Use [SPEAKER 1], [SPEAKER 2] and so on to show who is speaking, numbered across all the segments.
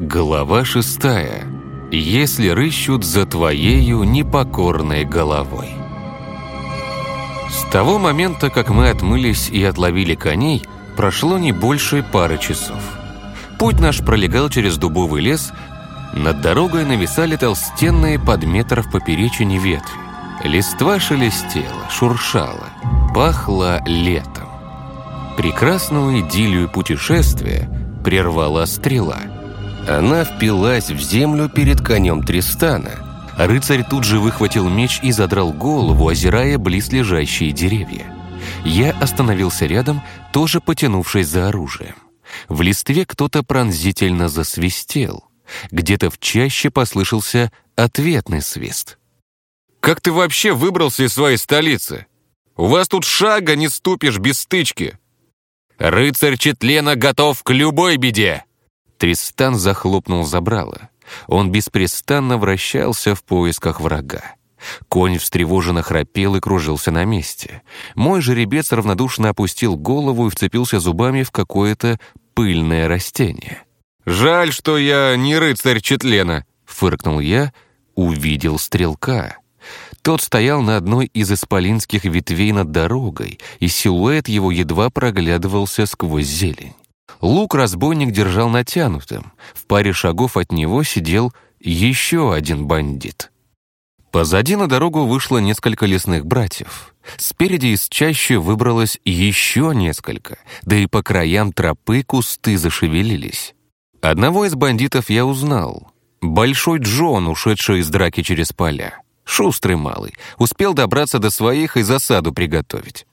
[SPEAKER 1] Глава шестая. Если рыщут за твоею непокорной головой. С того момента, как мы отмылись и отловили коней, прошло не больше пары часов. Путь наш пролегал через дубовый лес, над дорогой нависали толстенные под метр в поперечине ветви. Листва шелестела, шуршала, пахло летом. Прекрасную идиллию путешествия прервала стрела – она впилась в землю перед конем Тристана. Рыцарь тут же выхватил меч и задрал голову, озирая близлежащие деревья. Я остановился рядом, тоже потянувшись за оружием. В листве кто-то пронзительно засвистел. Где-то в чаще послышался ответный свист.
[SPEAKER 2] «Как ты вообще выбрался из своей столицы? У вас тут шага не ступишь без стычки!»
[SPEAKER 1] «Рыцарь Четлена готов к любой беде!» Тристан захлопнул забрало. Он беспрестанно вращался в поисках врага. Конь встревоженно храпел и кружился на месте. Мой жеребец равнодушно опустил голову и вцепился зубами в какое-то пыльное растение.
[SPEAKER 2] «Жаль, что я не рыцарь Четлена», —
[SPEAKER 1] фыркнул я, увидел стрелка. Тот стоял на одной из исполинских ветвей над дорогой, и силуэт его едва проглядывался сквозь зелень. Лук разбойник держал натянутым. В паре шагов от него сидел еще один бандит. Позади на дорогу вышло несколько лесных братьев. Спереди из чаще выбралось еще несколько, да и по краям тропы кусты зашевелились. Одного из бандитов я узнал. Большой Джон, ушедший из драки через поля. Шустрый малый. Успел добраться до своих и засаду приготовить.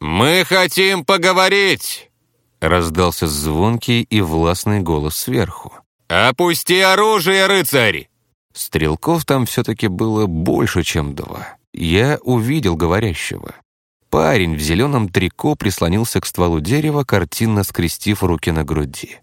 [SPEAKER 2] «Мы хотим поговорить!»
[SPEAKER 1] Раздался звонкий и властный голос сверху.
[SPEAKER 2] «Опусти оружие, рыцарь!»
[SPEAKER 1] Стрелков там все-таки было больше, чем два. Я увидел говорящего. Парень в зеленом трико прислонился к стволу дерева, картинно скрестив руки на груди.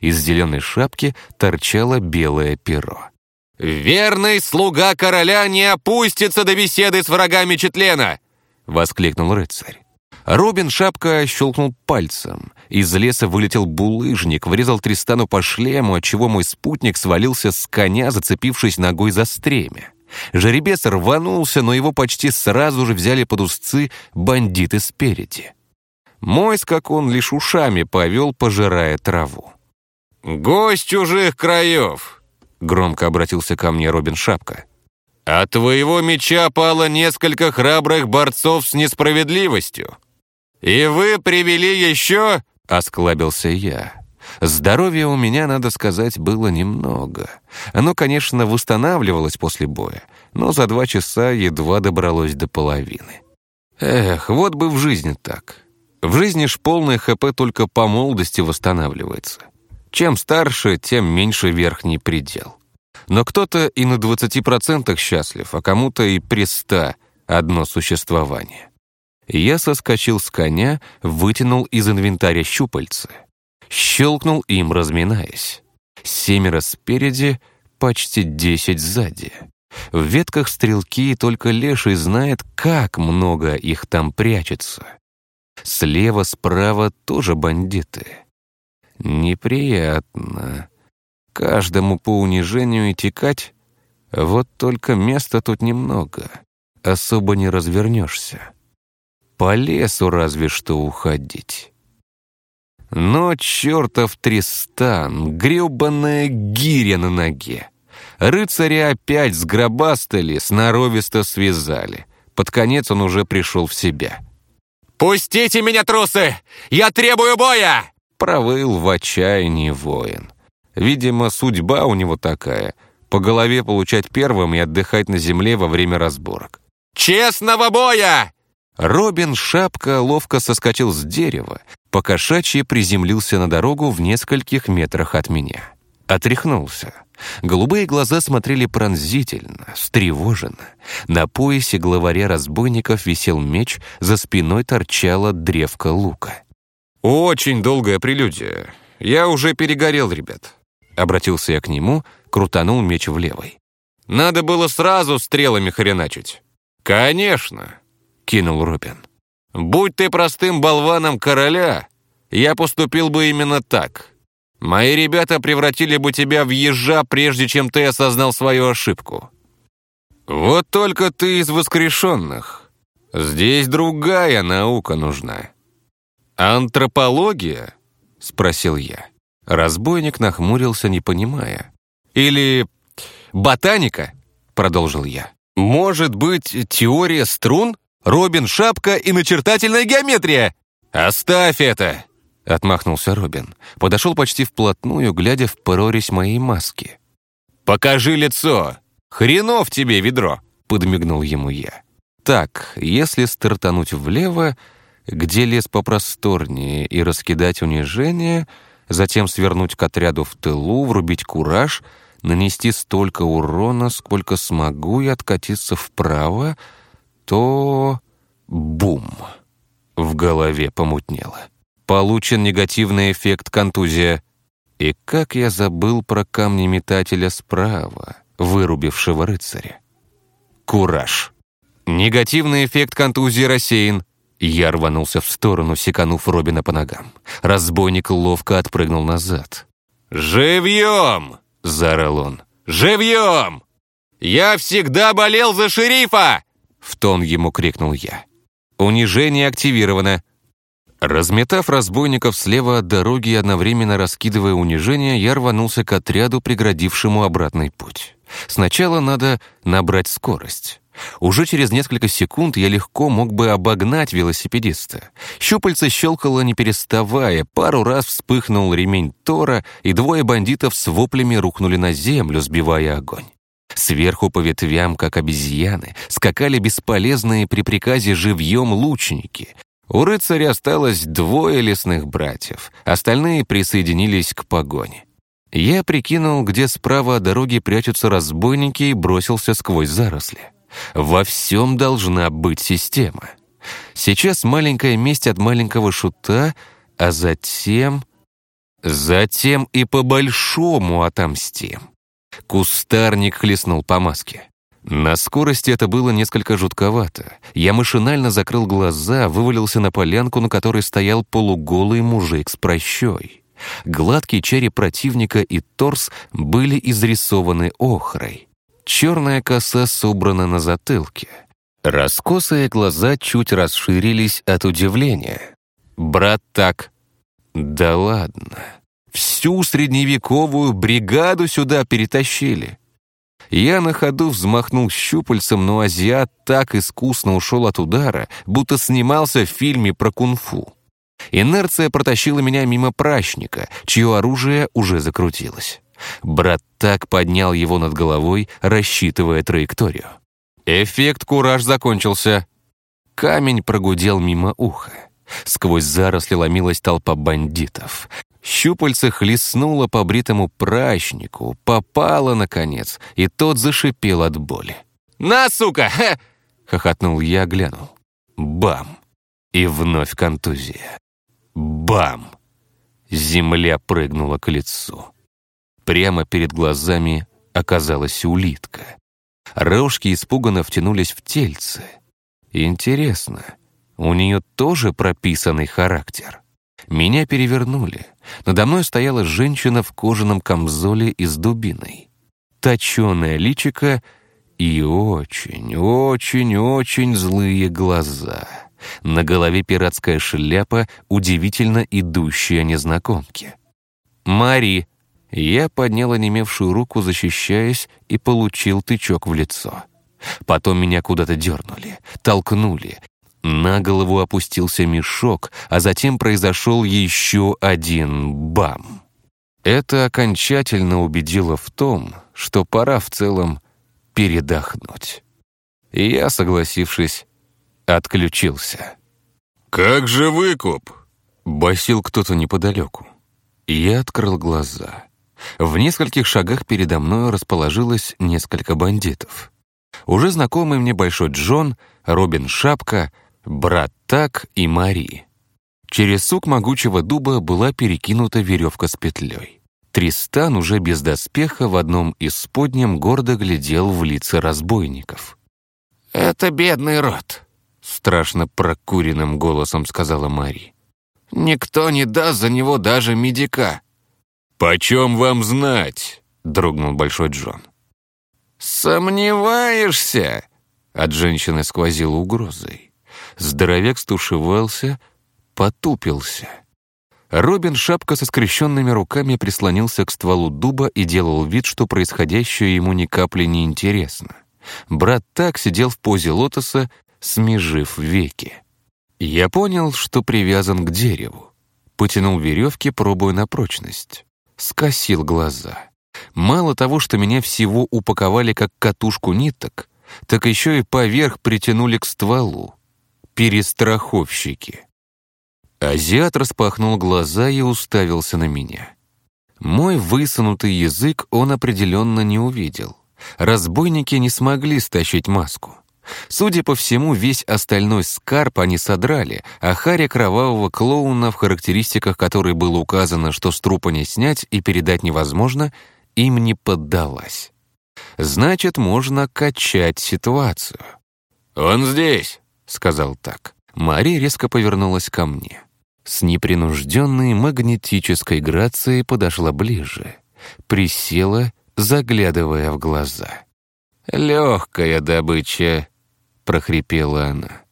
[SPEAKER 1] Из зеленой шапки торчало белое перо.
[SPEAKER 2] «Верный слуга короля не опустится до беседы с врагами Четлена!»
[SPEAKER 1] — воскликнул рыцарь. Робин Шапка щелкнул пальцем. Из леса вылетел булыжник, врезал Тристану по шлему, отчего мой спутник свалился с коня, зацепившись ногой за стремя. Жеребец рванулся, но его почти сразу же взяли под узцы бандиты спереди. Мой скакун лишь ушами повел, пожирая траву.
[SPEAKER 2] «Гость чужих краев!» — громко обратился ко мне Робин Шапка. «От твоего меча пало несколько храбрых борцов с несправедливостью. И вы привели еще...»
[SPEAKER 1] Осклабился я. Здоровья у меня, надо сказать, было немного. Оно, конечно, восстанавливалось после боя, но за два часа едва добралось до половины. Эх, вот бы в жизни так. В жизни ж полное ХП только по молодости восстанавливается. Чем старше, тем меньше верхний предел. Но кто-то и на 20% счастлив, а кому-то и при 100 одно существование. Я соскочил с коня, вытянул из инвентаря щупальца. Щелкнул им, разминаясь. Семеро спереди, почти десять сзади. В ветках стрелки только леший знает, как много их там прячется. Слева, справа тоже бандиты. Неприятно. Каждому по унижению и текать. Вот только места тут немного. Особо не развернешься. По лесу разве что уходить. Но чертов Тристан, гребаная гиря на ноге. Рыцаря опять сгробастали, сноровисто связали. Под конец он уже пришел в себя.
[SPEAKER 2] «Пустите меня, трусы! Я требую боя!»
[SPEAKER 1] Провыл в отчаянии воин. Видимо, судьба у него такая — по голове получать первым и отдыхать на земле во время разборок.
[SPEAKER 2] «Честного боя!
[SPEAKER 1] Робин Шапка ловко соскочил с дерева, покошачьи приземлился на дорогу в нескольких метрах от меня. Отряхнулся. Голубые глаза смотрели пронзительно, встревоженно. На поясе главаря разбойников висел меч, за спиной торчала древко лука.
[SPEAKER 2] «Очень долгая прелюдия. Я уже перегорел, ребят».
[SPEAKER 1] Обратился я к нему, крутанул меч в левой.
[SPEAKER 2] «Надо было сразу стрелами хреначить». «Конечно
[SPEAKER 1] кинул Робин.
[SPEAKER 2] «Будь ты простым болваном короля, я поступил бы именно так. Мои ребята превратили бы тебя в ежа, прежде чем ты осознал свою ошибку. Вот только ты из воскрешенных. Здесь другая наука нужна. Антропология? Спросил я. Разбойник нахмурился, не понимая. Или ботаника? Продолжил я. Может быть, теория струн? Робин Шапка и начертательная геометрия? Оставь это! Отмахнулся Робин. Подошел почти вплотную, глядя в прорезь моей маски. «Покажи лицо! Хренов тебе ведро!» Подмигнул ему я. «Так, если стартануть влево, где лес попросторнее, и раскидать унижение, затем свернуть к отряду в тылу, врубить кураж, нанести столько урона, сколько смогу, и откатиться вправо, то... бум!» В голове помутнело. Получен негативный эффект контузия. И как я забыл про камни метателя справа, вырубившего рыцаря. Кураж. Негативный эффект контузии рассеян. Я рванулся в сторону, секанув Робина по ногам. Разбойник ловко отпрыгнул назад. «Живьем!» — заорал он. «Живьем! Я всегда болел за шерифа!» В тон ему крикнул я. «Унижение активировано. Разметав разбойников слева от дороги и одновременно раскидывая унижение, я рванулся к отряду, преградившему обратный путь. Сначала надо набрать скорость. Уже через несколько секунд я легко мог бы обогнать велосипедиста. Щупальца щелкало не переставая, пару раз вспыхнул ремень Тора, и двое бандитов с воплями рухнули на землю, сбивая огонь. Сверху по ветвям, как обезьяны, скакали бесполезные при приказе живьем лучники, у рыцаря осталось двое лесных братьев, остальные присоединились к погоне. Я прикинул, где справа от дороги прячутся разбойники и бросился сквозь заросли. Во всем должна быть система. Сейчас маленькая месть от маленького шута, а затем... Затем и по-большому отомстим. Кустарник хлестнул по маске. На скорости это было несколько жутковато. Я машинально закрыл глаза, вывалился на полянку, на которой стоял полуголый мужик с прощой. Гладкий череп противника и торс были изрисованы охрой. Черная коса собрана на затылке. Раскосые глаза чуть расширились от удивления. «Брат так...» «Да ладно. Всю средневековую бригаду сюда перетащили. Я на ходу взмахнул щупальцем, но азиат так искусно ушел от удара, будто снимался в фильме про кунг-фу. Инерция протащила меня мимо прачника, чье оружие уже закрутилось. Брат так поднял его над головой, рассчитывая траекторию. Эффект кураж закончился. Камень прогудел мимо уха. Сквозь заросли ломилась толпа бандитов. Щупальце хлестнуло по бритому прачнику, попало, наконец, и тот зашипел от боли. «На, сука!» Хохотнул я, глянул. Бам! И вновь контузия. Бам! Земля прыгнула к лицу. Прямо перед глазами оказалась улитка. Рожки испуганно втянулись в тельце. Интересно, у нее тоже прописанный характер? Меня перевернули. Надо мной стояла женщина в кожаном камзоле и с дубиной. Точеное личико и очень, очень, очень злые глаза. На голове пиратская шляпа, удивительно идущая незнакомке. «Мари!» Я поднял онемевшую руку, защищаясь, и получил тычок в лицо. Потом меня куда-то дернули, толкнули, на голову опустился мешок, а затем произошел еще один бам. Это окончательно убедило в том, что пора в целом передохнуть. И я, согласившись, отключился.
[SPEAKER 1] «Как же выкуп?»
[SPEAKER 2] — басил кто-то неподалеку. Я открыл глаза. В нескольких шагах передо мной расположилось несколько бандитов. Уже знакомый мне Большой Джон, Робин Шапка — брат Так и Мари. Через сук могучего дуба была перекинута веревка с петлей. Тристан уже без доспеха в одном из сподням гордо глядел в лица разбойников.
[SPEAKER 3] «Это бедный род», —
[SPEAKER 2] страшно прокуренным голосом сказала Мари.
[SPEAKER 3] «Никто не даст за него даже медика».
[SPEAKER 2] «Почем вам знать?» — дрогнул Большой Джон.
[SPEAKER 3] «Сомневаешься?»
[SPEAKER 1] — от женщины сквозило угрозой. Здоровяк стушевался, потупился. Робин шапка со скрещенными руками прислонился к стволу дуба и делал вид, что происходящее ему ни капли не интересно. Брат так сидел в позе лотоса, смежив веки. Я понял, что привязан к дереву. Потянул веревки, пробуя на прочность. Скосил глаза. Мало того, что меня всего упаковали как катушку ниток, так еще и поверх притянули к стволу. Перестраховщики. Азиат распахнул глаза и уставился на меня. Мой высунутый язык он определенно не увидел. Разбойники не смогли стащить маску. Судя по всему, весь остальной скарб они содрали, а харя кровавого клоуна, в характеристиках которой было указано, что с трупа не снять и передать невозможно, им не поддалась. Значит, можно качать ситуацию.
[SPEAKER 2] «Он здесь», —
[SPEAKER 1] сказал так. Мария резко повернулась ко мне. С непринужденной магнетической грацией подошла ближе. Присела, заглядывая в глаза.
[SPEAKER 3] «Легкая добыча», — прохрипела она.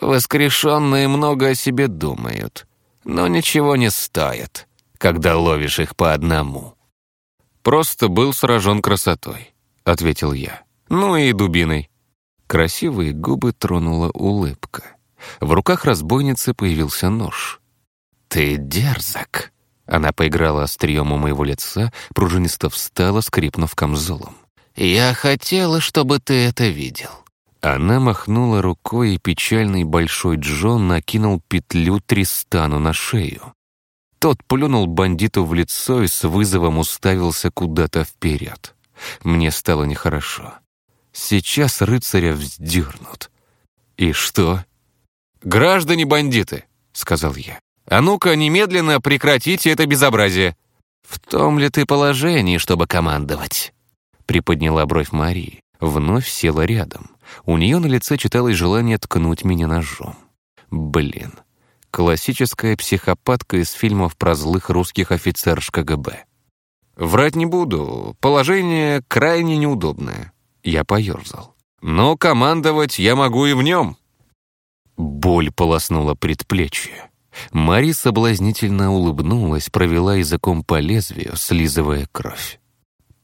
[SPEAKER 3] «Воскрешенные много о себе думают, но ничего не стоят, когда ловишь их по одному».
[SPEAKER 1] «Просто был сражен красотой», — ответил я. «Ну и дубиной». Красивые губы тронула улыбка. В руках разбойницы появился нож. «Ты дерзок!» Она поиграла острием у моего лица, пружинисто встала, скрипнув камзолом.
[SPEAKER 3] «Я хотела, чтобы ты это видел».
[SPEAKER 1] Она махнула рукой, и печальный большой Джон накинул петлю Тристану на шею. Тот плюнул бандиту в лицо и с вызовом уставился куда-то вперед. Мне стало нехорошо. Сейчас рыцаря вздернут. «И что?» «Граждане бандиты», — сказал я. «А ну-ка, немедленно прекратите это безобразие!»
[SPEAKER 3] «В том ли ты положении, чтобы командовать?»
[SPEAKER 1] Приподняла бровь Марии, вновь села рядом. У нее на лице читалось желание ткнуть меня ножом. Блин, классическая психопатка из фильмов про злых русских офицерш КГБ. Врать не буду, положение крайне неудобное. Я поерзал. Но командовать я могу и в нем. Боль полоснула предплечье. Мари соблазнительно улыбнулась, провела языком по лезвию, слизывая кровь.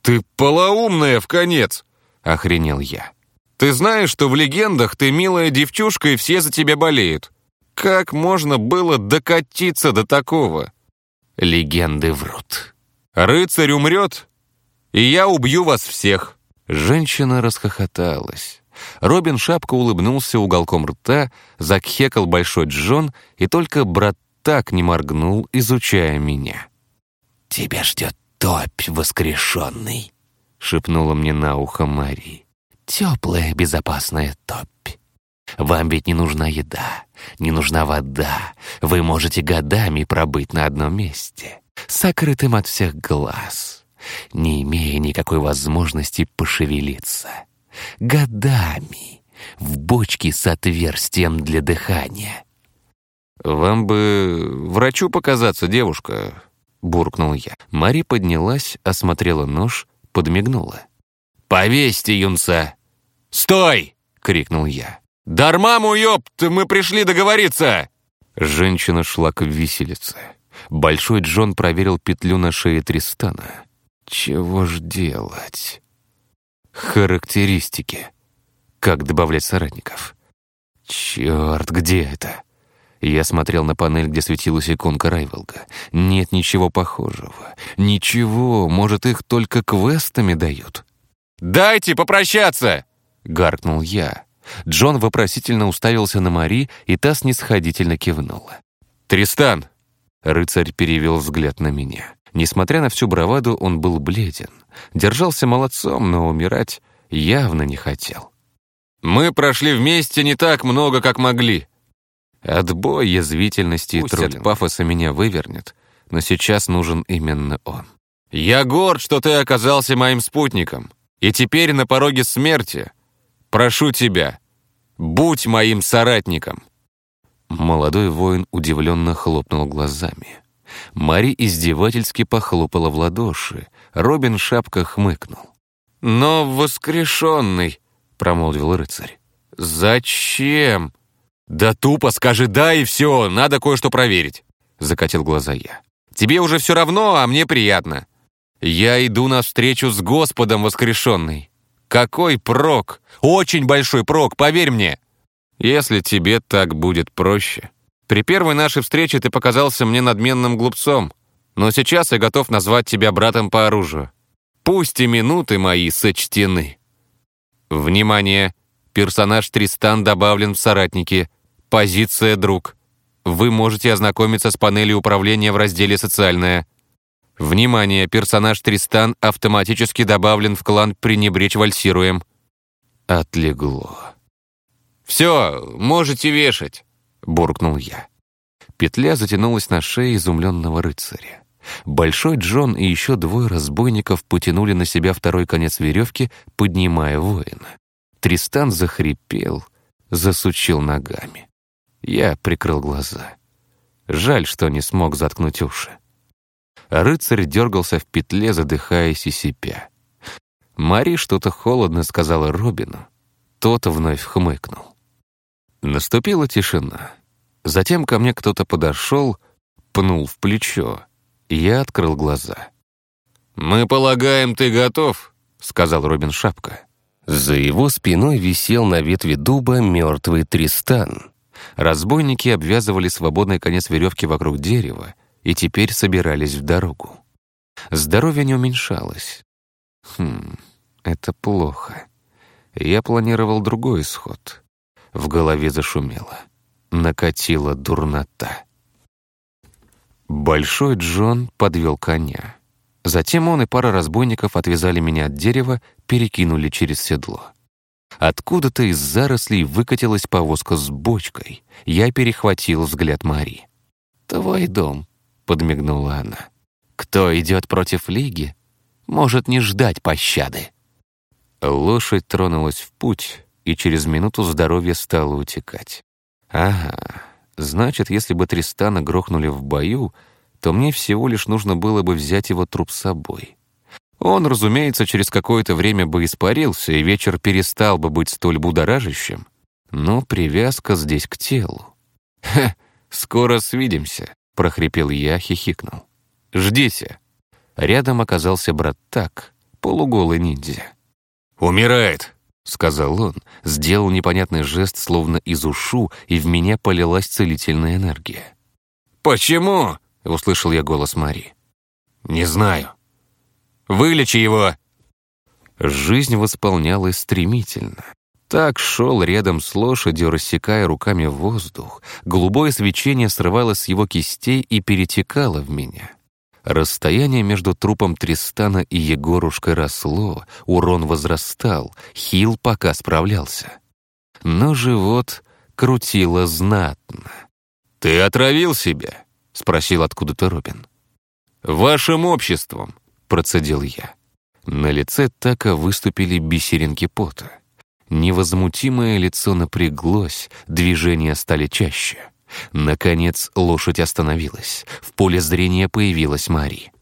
[SPEAKER 1] «Ты полоумная в конец!» — охренел я. «Ты знаешь, что в легендах ты милая девчушка и все за тебя болеют? Как можно было докатиться до такого?»
[SPEAKER 3] «Легенды врут».
[SPEAKER 1] «Рыцарь умрет, и я убью вас всех!» Женщина расхохоталась. Робин Шапка улыбнулся уголком рта, закхекал большой Джон, и только брат так не моргнул, изучая меня.
[SPEAKER 3] «Тебя ждет топь, воскрешенный», — шепнула мне на ухо Мари. «Теплая, безопасная топь. Вам ведь не нужна еда, не нужна вода. Вы можете годами пробыть на одном месте, сокрытым от всех глаз, не имея никакой возможности пошевелиться» годами в бочке с отверстием для дыхания.
[SPEAKER 1] «Вам бы врачу показаться, девушка», — буркнул я. Мари поднялась, осмотрела нож, подмигнула.
[SPEAKER 3] «Повесьте юнца!»
[SPEAKER 1] «Стой!» — крикнул я. «Дармаму, ёпт, мы пришли договориться!» Женщина шла к виселице. Большой Джон проверил петлю на шее Тристана. «Чего ж делать?» Характеристики. Как добавлять соратников? Черт, где это? Я смотрел на панель, где светилась иконка Райвелга. Нет ничего похожего. Ничего, может, их только квестами дают. «Дайте попрощаться!» — гаркнул я. Джон вопросительно уставился на Мари, и та снисходительно кивнула. «Тристан!» — рыцарь перевел взгляд на меня. Несмотря на всю браваду, он был бледен. Держался молодцом, но умирать явно не хотел. «Мы прошли вместе не так много, как могли». Отбой язвительности Пусть и троллинг. от пафоса меня вывернет, но сейчас нужен именно он. «Я горд, что ты оказался моим спутником, и теперь на пороге смерти. Прошу тебя, будь моим соратником». Молодой воин удивленно хлопнул глазами. Мари издевательски похлопала в ладоши. Робин шапка хмыкнул. «Но воскрешенный», — промолвил рыцарь. «Зачем?» «Да тупо скажи «да» и все, надо кое-что проверить», — закатил глаза я. «Тебе уже все равно, а мне приятно. Я иду навстречу с Господом воскрешенный. Какой прок? Очень большой прок, поверь мне. Если тебе так будет проще. При первой нашей встрече ты показался мне надменным глупцом, но сейчас я готов назвать тебя братом по оружию. Пусть и минуты мои сочтены. Внимание! Персонаж Тристан добавлен в соратники. Позиция «Друг». Вы можете ознакомиться с панелью управления в разделе «Социальное». Внимание! Персонаж Тристан автоматически добавлен в клан «Пренебречь вальсируем». Отлегло. «Все, можете вешать», — буркнул я. Петля затянулась на шее изумленного рыцаря. Большой Джон и еще двое разбойников потянули на себя второй конец веревки, поднимая воина. Тристан захрипел, засучил ногами. Я прикрыл глаза. Жаль, что не смог заткнуть уши. Рыцарь дергался в петле, задыхаясь и сипя. Мари что-то холодно сказала Робину. Тот вновь хмыкнул. Наступила тишина. Затем ко мне кто-то подошел, пнул в плечо. Я открыл глаза. «Мы полагаем, ты готов», — сказал Робин Шапка. За его спиной висел на ветви дуба мертвый Тристан. Разбойники обвязывали свободный конец веревки вокруг дерева, и теперь собирались в дорогу. Здоровье не уменьшалось. Хм, это плохо. Я планировал другой исход. В голове зашумело. Накатила дурнота. Большой Джон подвел коня. Затем он и пара разбойников отвязали меня от дерева, перекинули через седло. Откуда-то из зарослей выкатилась повозка с бочкой. Я перехватил взгляд Мари. «Твой дом», — подмигнула она. «Кто идет против Лиги, может не ждать пощады». Лошадь тронулась в путь, и через минуту здоровье стало утекать. «Ага, значит, если бы Тристана грохнули в бою, то мне всего лишь нужно было бы взять его труп с собой». Он, разумеется, через какое-то время бы испарился, и вечер перестал бы быть столь будоражащим, но привязка здесь к телу. «Ха, скоро свидимся», — прохрипел я, хихикнул. «Ждите». Рядом оказался брат Так, полуголый ниндзя. «Умирает», — сказал он, сделал непонятный жест, словно из ушу, и в меня полилась целительная энергия. «Почему?» — услышал я голос Мари. «Не знаю». «Вылечи его!» Жизнь восполнялась стремительно. Так шел рядом с лошадью, рассекая руками воздух. Голубое свечение срывалось с его кистей и перетекало в меня. Расстояние между трупом Тристана и Егорушкой росло, урон возрастал, Хил пока справлялся. Но живот крутило знатно. «Ты отравил себя?» — спросил откуда-то Робин. «Вашим обществом», — процедил я. На лице Така выступили бисеринки пота. Невозмутимое лицо напряглось, движения стали чаще. Наконец лошадь остановилась. В поле зрения появилась Мари.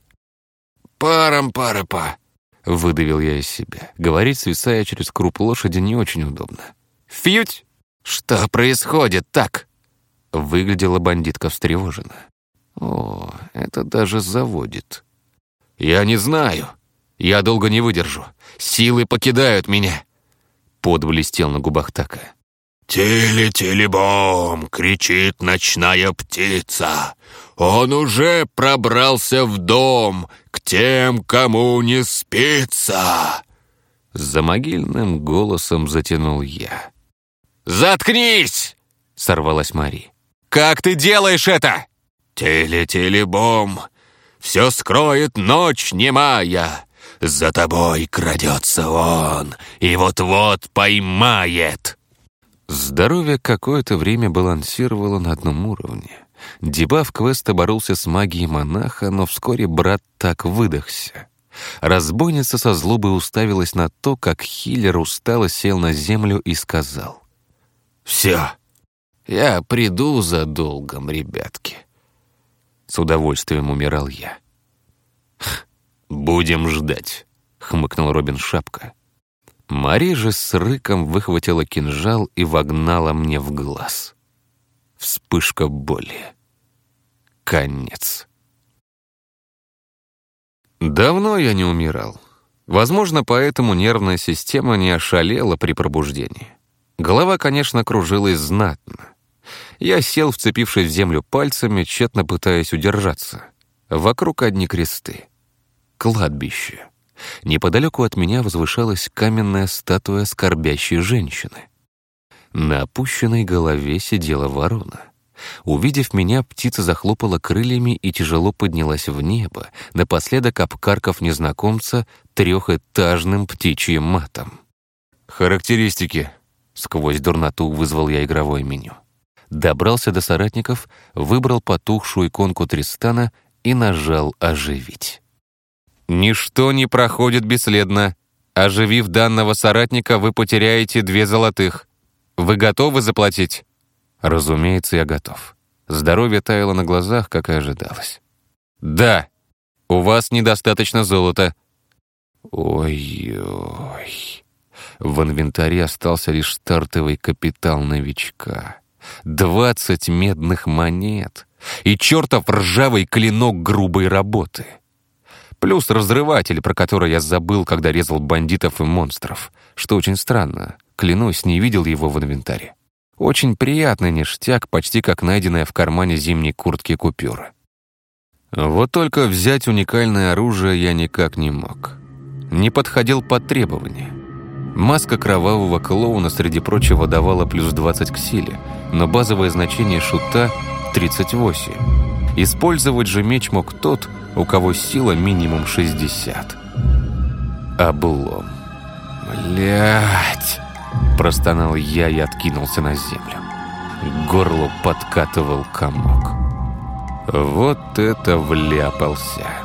[SPEAKER 1] «Парам-пара-па!» — выдавил я из себя. Говорить, свисая через круп лошади, не очень удобно. «Фьють! Что происходит так?» Выглядела бандитка встревоженно. «О, это даже заводит». «Я не знаю. Я долго не выдержу. Силы покидают меня. Пот блестел на губах Така. «Тили-тили-бом!» — кричит ночная птица. «Он уже пробрался в дом к тем, кому не спится!» За могильным голосом затянул я. «Заткнись!» — сорвалась Мари. «Как ты делаешь это?» «Тили-тили-бом! Все скроет ночь немая!» За тобой крадется он, и вот-вот поймает!» Здоровье какое-то время балансировало на одном уровне. Дебаф квеста боролся с магией монаха, но вскоре брат так выдохся. Разбойница со злобой уставилась на то, как Хиллер устало сел на землю и сказал. «Все, я приду за долгом, ребятки. С удовольствием умирал я.
[SPEAKER 2] «Будем ждать», — хмыкнул Робин Шапка.
[SPEAKER 1] Мари же с рыком выхватила кинжал и вогнала мне в глаз. Вспышка боли. Конец. Давно я не умирал. Возможно, поэтому нервная система не ошалела при пробуждении. Голова, конечно, кружилась знатно. Я сел, вцепившись в землю пальцами, тщетно пытаясь удержаться. Вокруг одни кресты. Кладбище. Неподалеку от меня возвышалась каменная статуя скорбящей женщины. На опущенной голове сидела ворона. Увидев меня, птица захлопала крыльями и тяжело поднялась в небо, напоследок обкаркав незнакомца трехэтажным птичьим матом. «Характеристики», — сквозь дурноту вызвал я игровое меню. Добрался до соратников, выбрал потухшую иконку Тристана и нажал «Оживить». Ничто не проходит бесследно. Оживив данного соратника, вы потеряете две золотых. Вы готовы заплатить? Разумеется, я готов. Здоровье таяло на глазах, как и ожидалось. Да, у вас недостаточно золота. Ой-ой. В инвентаре остался лишь стартовый капитал новичка. Двадцать медных монет и чертов ржавый клинок грубой работы. Плюс разрыватель, про который я забыл, когда резал бандитов и монстров. Что очень странно. Клянусь, не видел его в инвентаре. Очень приятный ништяк, почти как найденная в кармане зимней куртки купюра. Вот только взять уникальное оружие я никак не мог. Не подходил под требования. Маска кровавого клоуна, среди прочего, давала плюс 20 к силе, но базовое значение шута — 38. Использовать же меч мог тот, у кого сила минимум 60. Облом. Блять! Простонал я и откинулся на землю. К горлу подкатывал комок. Вот это вляпался.